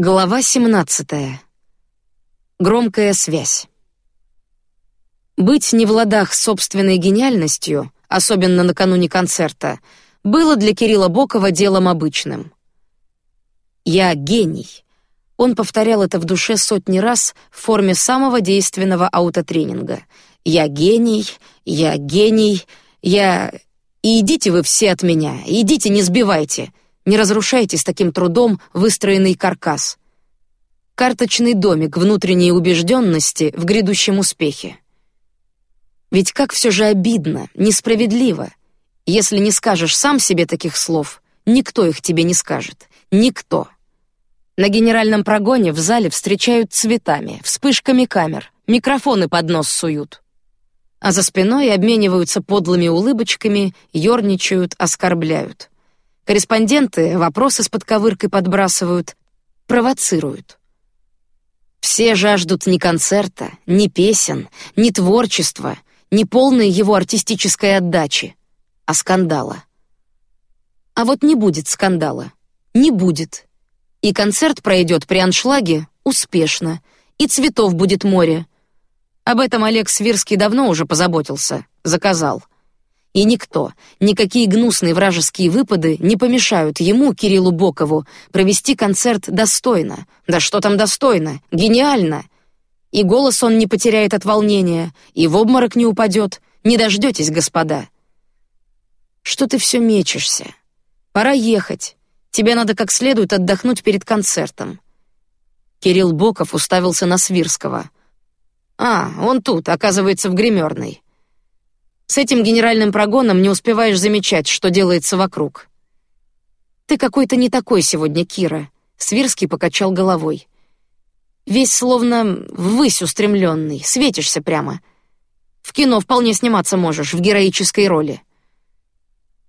Глава 17. Громкая связь. Быть не в ладах с собственной гениальностью, особенно накануне концерта, было для Кирилла Бокова делом обычным. Я гений. Он повторял это в душе сотни раз в форме самого действенного аутотренинга. Я гений, я гений, я и идите вы все от меня, идите, не сбивайте. Не разрушайте с таким трудом выстроенный каркас. Карточный домик внутренней убежденности в грядущем успехе. Ведь как все же обидно, несправедливо. Если не скажешь сам себе таких слов, никто их тебе не скажет. Никто. На генеральном прогоне в зале встречают цветами, вспышками камер, микрофоны под нос суют. А за спиной обмениваются подлыми улыбочками, ерничают, оскорбляют. Корреспонденты вопросы с подковыркой подбрасывают, провоцируют. Все жаждут не концерта, не песен, не творчества, не полной его артистической отдачи, а скандала. А вот не будет скандала, не будет. И концерт пройдет при аншлаге успешно, и цветов будет море. Об этом Олег Свирский давно уже позаботился, заказал. И никто, никакие гнусные вражеские выпады не помешают ему, Кириллу Бокову, провести концерт достойно. Да что там достойно? Гениально! И голос он не потеряет от волнения, и в обморок не упадет. Не дождетесь, господа. Что ты все мечешься? Пора ехать. Тебе надо как следует отдохнуть перед концертом. Кирилл Боков уставился на Свирского. А, он тут, оказывается, в гримерной. С этим генеральным прогоном не успеваешь замечать, что делается вокруг. Ты какой-то не такой сегодня, Кира. Свирский покачал головой. Весь словно ввысь устремленный, светишься прямо. В кино вполне сниматься можешь в героической роли.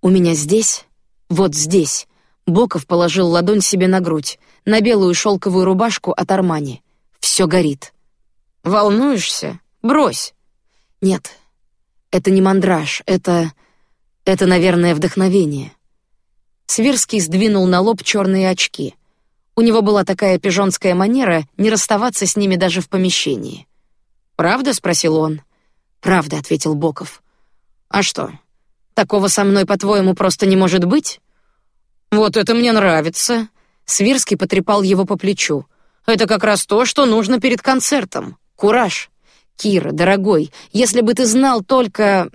У меня здесь, вот здесь, Боков положил ладонь себе на грудь, на белую шелковую рубашку от Армани. Все горит. Волнуешься? Брось. Нет, это не мандраж, это... это, наверное, вдохновение. Свирский сдвинул на лоб черные очки. У него была такая пижонская манера не расставаться с ними даже в помещении. Правда? спросил он. Правда, ответил Боков. А что? Такого со мной, по-твоему, просто не может быть? Вот это мне нравится. Свирский потрепал его по плечу. Это как раз то, что нужно перед концертом. Кураж. Кира, дорогой, если бы ты знал только...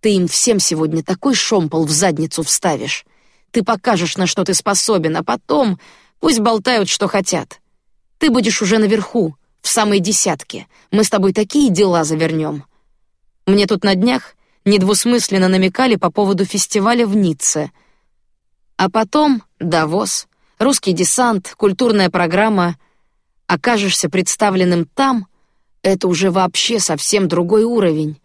Ты им всем сегодня такой шомпол в задницу вставишь. Ты покажешь, на что ты способен, а потом пусть болтают, что хотят. Ты будешь уже наверху, в самой десятке. Мы с тобой такие дела завернем. Мне тут на днях недвусмысленно намекали по поводу фестиваля в Ницце. А потом Давос, русский десант, культурная программа. Окажешься представленным там — это уже вообще совсем другой уровень.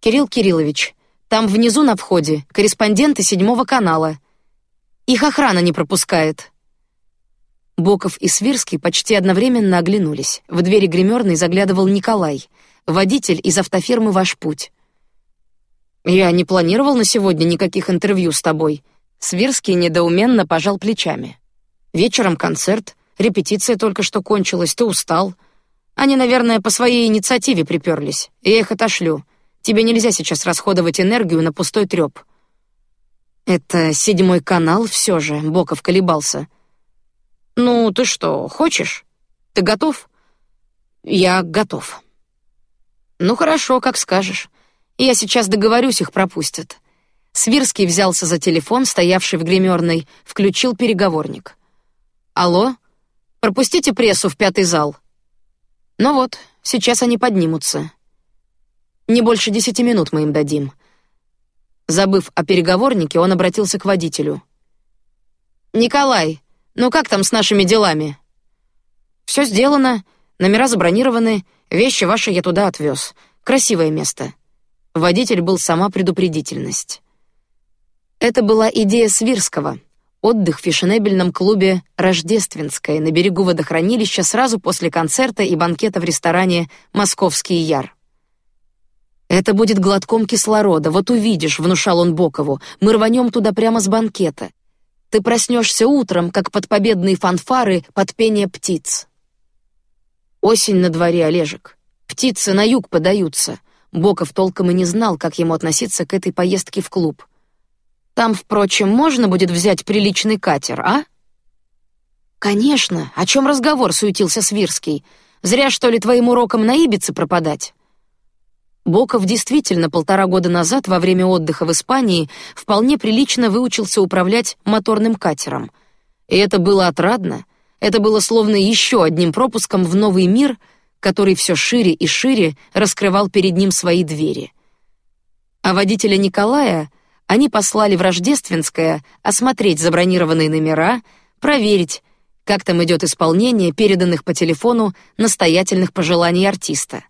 Кирилл Кириллович, там внизу на входе корреспонденты седьмого канала. Их охрана не пропускает. Боков и Свирский почти одновременно оглянулись. В двери гримерной заглядывал Николай, водитель из автофирмы Ваш путь. Я не планировал на сегодня никаких интервью с тобой. Свирский недоуменно пожал плечами. Вечером концерт, репетиция только что кончилась, ты устал. Они, наверное, по своей инициативе приперлись. Я их отошлю. Тебе нельзя сейчас расходовать энергию на пустой треп. Это седьмой канал, все же. Боков колебался. Ну, ты что, хочешь? Ты готов? Я готов. Ну хорошо, как скажешь. Я сейчас договорюсь, их пропустят. Свирский взялся за телефон, стоявший в гримерной, включил переговорник. Алло, пропустите прессу в пятый зал. Ну вот, сейчас они поднимутся. Не больше десяти минут мы им дадим. Забыв о переговорнике, он обратился к водителю. Николай, ну как там с нашими делами? Все сделано, номера забронированы, вещи ваши я туда отвез. Красивое место. Водитель был сама предупредительность. Это была идея Свирского, Отдых в фешенебельном клубе «Рождественское» на берегу водохранилища сразу после концерта и банкета в ресторане «Московский Яр». «Это будет глотком кислорода, вот увидишь», — внушал он Бокову, «мы рванем туда прямо с банкета. Ты проснешься утром, как под победные фанфары, под пение птиц. Осень на дворе, Олежек. Птицы на юг подаются. Боков толком и не знал, как ему относиться к этой поездке в клуб. Там, впрочем, можно будет взять приличный катер, а? Конечно. О чем разговор? Суетился Свирский. Зря что ли твоим урокам на Ибице пропадать? Боков действительно полтора года назад во время отдыха в Испании вполне прилично выучился управлять моторным катером, и это было отрадно. Это было словно еще одним пропуском в новый мир, который все шире и шире раскрывал перед ним свои двери. А водителя Николая они послали в Рождественское осмотреть забронированные номера, проверить, как там идет исполнение переданных по телефону настоятельных пожеланий артиста.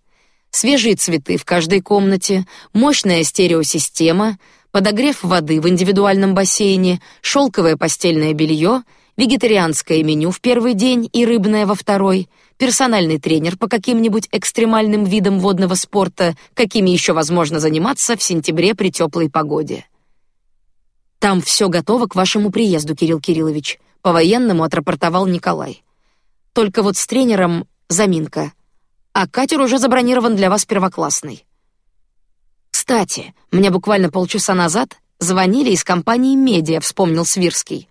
Свежие цветы в каждой комнате, мощная стереосистема, подогрев воды в индивидуальном бассейне, шелковое постельное белье, вегетарианское меню в первый день и рыбное во второй, персональный тренер по каким-нибудь экстремальным видам водного спорта, какими еще возможно заниматься в сентябре при теплой погоде. Там все готово к вашему приезду, Кирилл Кириллович. По военному отрапортовал Николай. Только вот с тренером заминка, а катер уже забронирован для вас первоклассный. Кстати, мне буквально полчаса назад звонили из компании Медиа, вспомнил Свирский.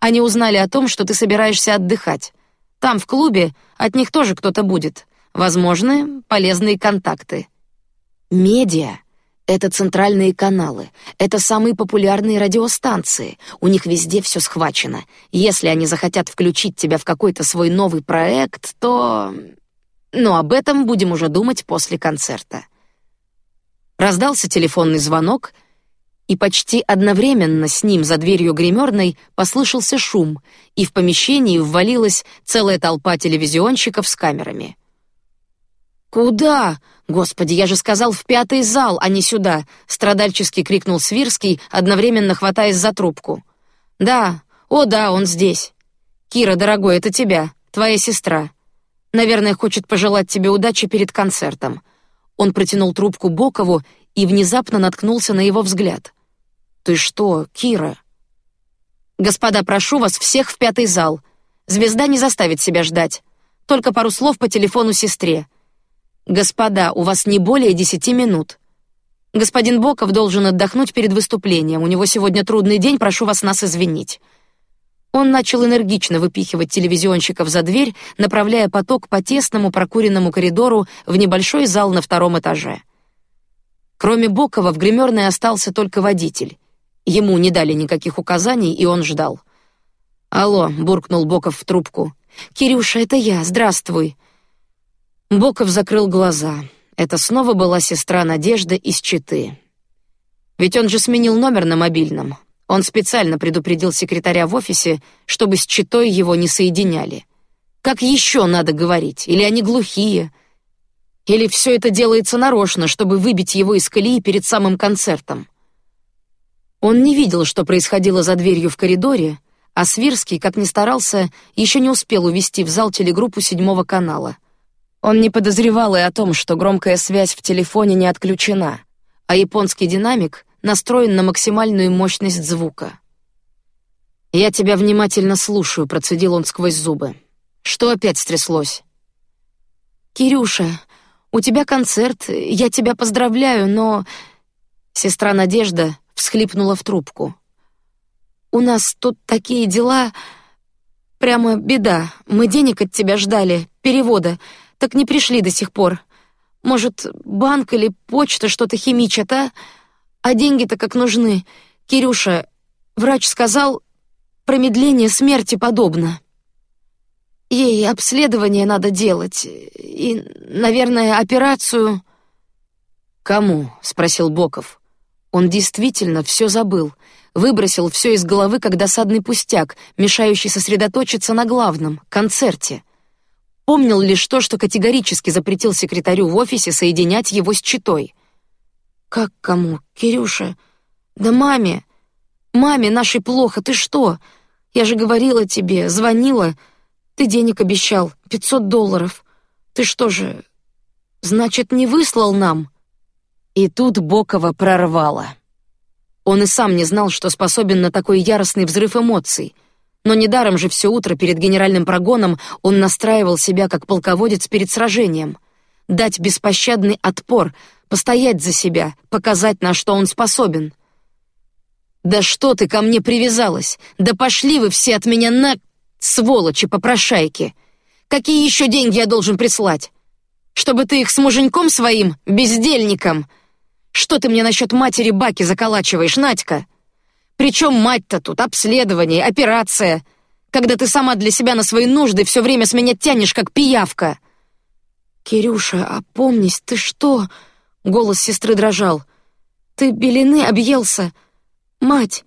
Они узнали о том, что ты собираешься отдыхать. Там в клубе от них тоже кто-то будет. Возможны полезные контакты. Медиа это центральные каналы, это самые популярные радиостанции. У них везде все схвачено. Если они захотят включить тебя в какой-то свой новый проект, то... Но об этом будем уже думать после концерта. Раздался телефонный звонок, и почти одновременно с ним за дверью гримерной послышался шум, и в помещении ввалилась целая толпа телевизионщиков с камерами. Куда? Господи, я же сказал в пятый зал, а не сюда! Страдальчески крикнул Свирский, одновременно хватаясь за трубку. Да, о да, он здесь. Кира, дорогой, это тебя, твоя сестра. Наверное, хочет пожелать тебе удачи перед концертом. Он протянул трубку Бокову и внезапно наткнулся на его взгляд. Ты что, Кира? Господа, прошу вас всех в пятый зал. Звезда не заставит себя ждать. Только пару слов по телефону сестре. Господа, у вас не более десяти минут. Господин Боков должен отдохнуть перед выступлением. У него сегодня трудный день, прошу вас нас извинить. Он начал энергично выпихивать телевизионщиков за дверь, направляя поток по тесному прокуренному коридору в небольшой зал на втором этаже. Кроме Бокова в гримерной остался только водитель. Ему не дали никаких указаний, и он ждал. Алло, буркнул Боков в трубку. Кирюша, это я. Здравствуй. Боков закрыл глаза. Это снова была сестра Надежда из Читы. Ведь он же сменил номер на мобильном. Он специально предупредил секретаря в офисе, чтобы с Читой его не соединяли. Как еще надо говорить? Или они глухие? Или все это делается нарочно, чтобы выбить его из колеи перед самым концертом? Он не видел, что происходило за дверью в коридоре, а Свирский, как ни старался, еще не успел увести в зал телегруппу седьмого канала. Он не подозревал и о том, что громкая связь в телефоне не отключена, а японский динамик настроен на максимальную мощность звука. Я тебя внимательно слушаю, процедил он сквозь зубы. Что опять стряслось? Кирюша, у тебя концерт, я тебя поздравляю, но сестра Надежда всхлипнула в трубку. У нас тут такие дела, прямо беда. Мы денег от тебя ждали, перевода так не пришли до сих пор. Может, банк или почта что-то химичат, а? А деньги-то как нужны. Кирюша, врач сказал, промедление смерти подобно. Ей обследование надо делать и, наверное, операцию. Кому? спросил Боков. Он действительно все забыл, выбросил все из головы как досадный пустяк, мешающий сосредоточиться на главном концерте. Помнил лишь то, что категорически запретил секретарю в офисе соединять его с читой. Как кому, Кирюша? Да маме, маме нашей плохо. Ты что? Я же говорила тебе, звонила. Ты денег обещал, пятьсот долларов. Ты что же, значит, не выслал нам? И тут Бокова прорвало. Он и сам не знал, что способен на такой яростный взрыв эмоций. Но недаром же все утро перед генеральным прогоном он настраивал себя как полководец перед сражением. Дать беспощадный отпор, постоять за себя, показать, на что он способен. «Да что ты ко мне привязалась? Да пошли вы все от меня на... сволочи попрошайки! Какие еще деньги я должен прислать? Чтобы ты их с муженьком своим, бездельником...» Что ты мне насчет матери Баки заколачиваешь, Надька? Причем мать-то тут обследование, операция, когда ты сама для себя на свои нужды все время с меня тянешь как пиявка. Кирюша, опомнись, ты что? Голос сестры дрожал. Ты белины объелся. Мать,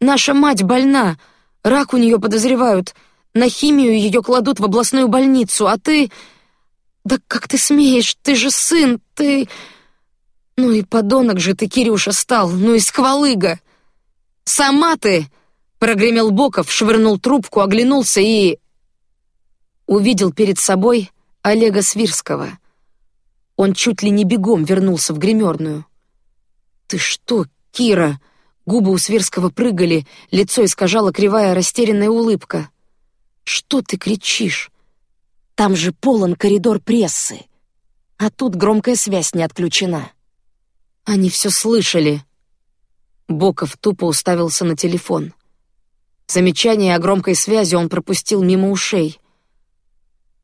наша мать больна, рак у нее подозревают, на химию ее кладут в областную больницу, а ты, да как ты смеешь? Ты же сын, ты ну и подонок же ты, Кирюша, стал, ну и сквалыга. Сама ты, прогремел Боков, швырнул трубку, оглянулся и увидел перед собой Олега Свирского. Он чуть ли не бегом вернулся в гримерную. Ты что, Кира? Губы у Свирского прыгали, лицо искажала кривая растерянная улыбка. Что ты кричишь? Там же полон коридор прессы, а тут громкая связь не отключена. Они все слышали. Боков тупо уставился на телефон. Замечание о громкой связи он пропустил мимо ушей.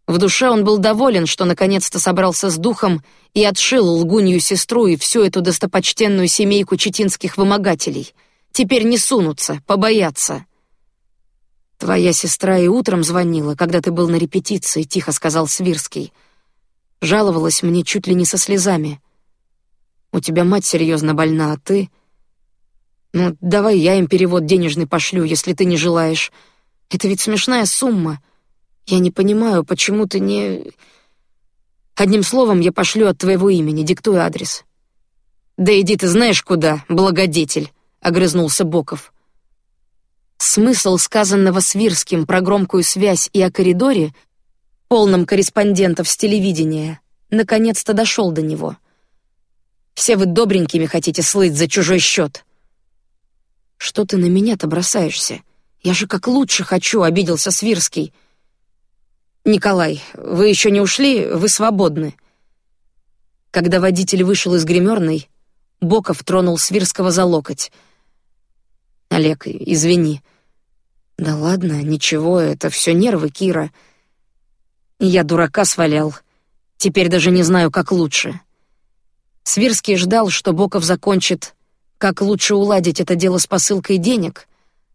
В душе он был доволен, что наконец-то собрался с духом и отшил лгунью сестру и всю эту достопочтенную семейку читинских вымогателей. Теперь не сунутся, побоятся. Твоя сестра и утром звонила, когда ты был на репетиции, тихо сказал Свирский. Жаловалась мне чуть ли не со слезами. У тебя мать серьезно больна, а ты... Ну, давай я им перевод денежный пошлю, если ты не желаешь. Это ведь смешная сумма. Я не понимаю, почему ты не... Одним словом, я пошлю от твоего имени, диктуй адрес. Да иди ты знаешь куда, благодетель, огрызнулся Боков. Смысл сказанного Свирским про громкую связь и о коридоре, полном корреспондентов с телевидения, наконец-то дошел до него. Все вы добренькими хотите слыть за чужой счет. Что ты на меня-то бросаешься? Я же как лучше хочу, обиделся Свирский. Николай, вы еще не ушли, вы свободны. Когда водитель вышел из гримерной, Боков тронул Свирского за локоть. Олег, извини. Да ладно, ничего, это все нервы Кира. Я дурака свалял. Теперь даже не знаю, как лучше. Свирский ждал, что Боков закончит, как лучше уладить это дело с посылкой денег,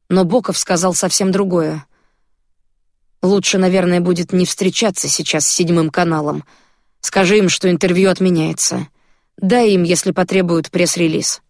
но Боков сказал совсем другое. Лучше, наверное, будет не встречаться сейчас с седьмым каналом. Скажи им, что интервью отменяется. Дай им, если потребуют, пресс-релиз.